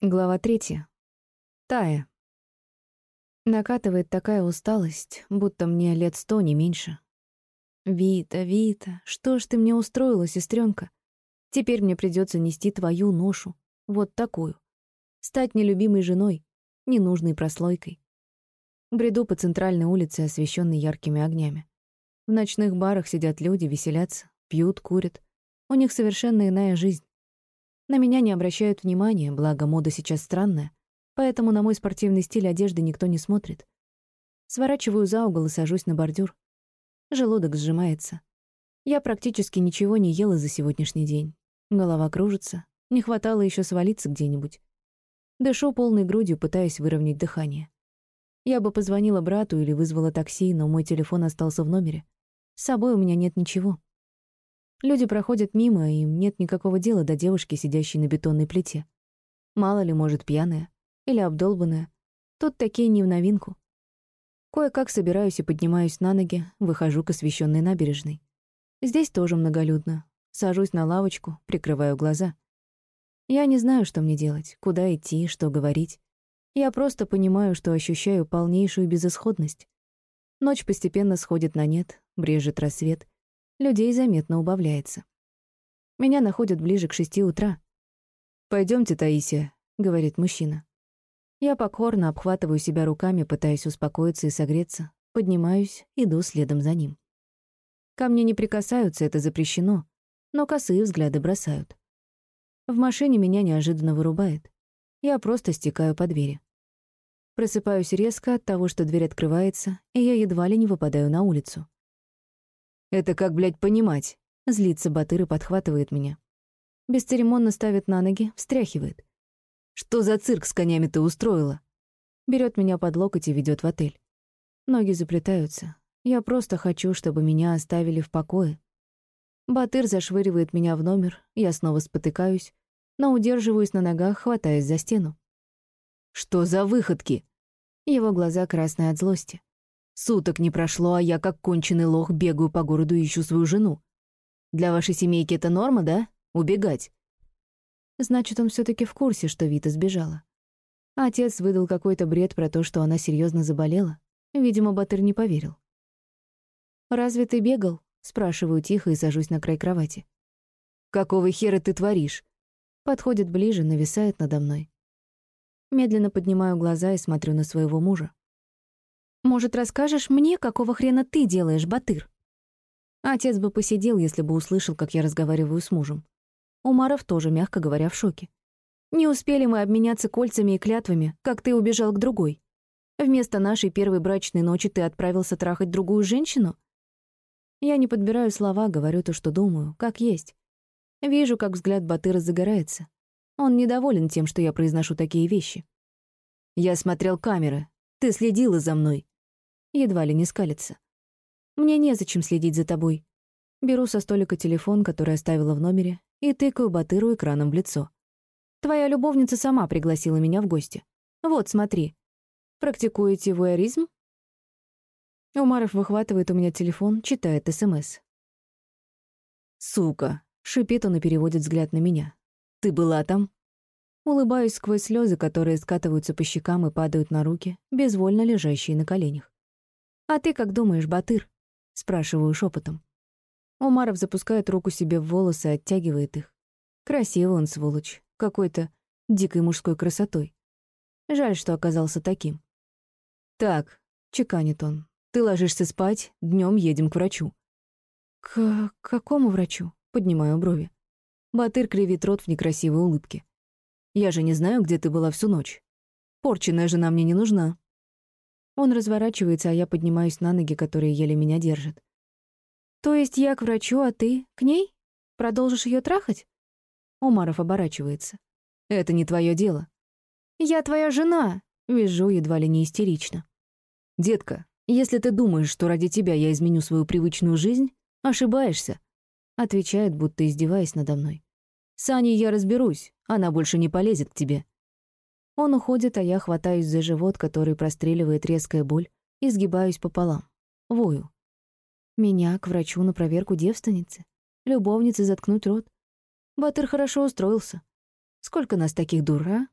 Глава третья. Тая. Накатывает такая усталость, будто мне лет сто, не меньше. «Вита, Вита, что ж ты мне устроила, сестренка? Теперь мне придется нести твою ношу, вот такую. Стать нелюбимой женой, ненужной прослойкой. Бреду по центральной улице, освещенной яркими огнями. В ночных барах сидят люди, веселятся, пьют, курят. У них совершенно иная жизнь. На меня не обращают внимания, благо мода сейчас странная, поэтому на мой спортивный стиль одежды никто не смотрит. Сворачиваю за угол и сажусь на бордюр. Желудок сжимается. Я практически ничего не ела за сегодняшний день. Голова кружится. Не хватало еще свалиться где-нибудь. Дышу полной грудью, пытаясь выровнять дыхание. Я бы позвонила брату или вызвала такси, но мой телефон остался в номере. С собой у меня нет ничего. Люди проходят мимо, и им нет никакого дела до девушки, сидящей на бетонной плите. Мало ли, может, пьяная или обдолбанная. Тут такие не в новинку. Кое-как собираюсь и поднимаюсь на ноги, выхожу к освещенной набережной. Здесь тоже многолюдно. Сажусь на лавочку, прикрываю глаза. Я не знаю, что мне делать, куда идти, что говорить. Я просто понимаю, что ощущаю полнейшую безысходность. Ночь постепенно сходит на нет, брежет рассвет — людей заметно убавляется. Меня находят ближе к шести утра. Пойдемте, Таисия», — говорит мужчина. Я покорно обхватываю себя руками, пытаясь успокоиться и согреться, поднимаюсь, иду следом за ним. Ко мне не прикасаются, это запрещено, но косые взгляды бросают. В машине меня неожиданно вырубает. Я просто стекаю по двери. Просыпаюсь резко от того, что дверь открывается, и я едва ли не выпадаю на улицу. Это как, блядь, понимать? Злится Батыр и подхватывает меня. Бесцеремонно ставит на ноги, встряхивает. Что за цирк с конями ты устроила? Берет меня под локоть и ведет в отель. Ноги заплетаются. Я просто хочу, чтобы меня оставили в покое. Батыр зашвыривает меня в номер, я снова спотыкаюсь, но удерживаюсь на ногах, хватаясь за стену. «Что за выходки?» Его глаза красные от злости. Суток не прошло, а я как конченый лох бегаю по городу и ищу свою жену. Для вашей семейки это норма, да? Убегать. Значит, он все таки в курсе, что Вита сбежала. Отец выдал какой-то бред про то, что она серьезно заболела. Видимо, Батыр не поверил. «Разве ты бегал?» — спрашиваю тихо и сажусь на край кровати. «Какого хера ты творишь?» Подходит ближе, нависает надо мной. Медленно поднимаю глаза и смотрю на своего мужа. Может, расскажешь мне, какого хрена ты делаешь, Батыр?» Отец бы посидел, если бы услышал, как я разговариваю с мужем. Умаров тоже, мягко говоря, в шоке. «Не успели мы обменяться кольцами и клятвами, как ты убежал к другой. Вместо нашей первой брачной ночи ты отправился трахать другую женщину?» Я не подбираю слова, говорю то, что думаю, как есть. Вижу, как взгляд Батыра загорается. Он недоволен тем, что я произношу такие вещи. «Я смотрел камеры. Ты следила за мной едва ли не скалится. «Мне незачем следить за тобой». Беру со столика телефон, который оставила в номере, и тыкаю Батыру экраном в лицо. «Твоя любовница сама пригласила меня в гости. Вот, смотри. Практикуете вуэризм?» Умаров выхватывает у меня телефон, читает СМС. «Сука!» — шипит он и переводит взгляд на меня. «Ты была там?» Улыбаюсь сквозь слезы, которые скатываются по щекам и падают на руки, безвольно лежащие на коленях. «А ты как думаешь, Батыр?» — спрашиваю шепотом. Умаров запускает руку себе в волосы, оттягивает их. Красивый он, сволочь, какой-то дикой мужской красотой. Жаль, что оказался таким. «Так», — чеканит он, — «ты ложишься спать, днем едем к врачу». «К какому врачу?» — поднимаю брови. Батыр кривит рот в некрасивой улыбке. «Я же не знаю, где ты была всю ночь. Порченная жена мне не нужна». Он разворачивается, а я поднимаюсь на ноги, которые еле меня держат. «То есть я к врачу, а ты к ней? Продолжишь ее трахать?» Умаров оборачивается. «Это не твое дело». «Я твоя жена!» — визжу едва ли не истерично. «Детка, если ты думаешь, что ради тебя я изменю свою привычную жизнь, ошибаешься», — отвечает, будто издеваясь надо мной. «С Аней я разберусь, она больше не полезет к тебе. Он уходит, а я хватаюсь за живот, который простреливает резкая боль, и сгибаюсь пополам. Вою. Меня к врачу на проверку девственницы. Любовницы заткнуть рот. Батыр хорошо устроился. Сколько нас таких дур, а?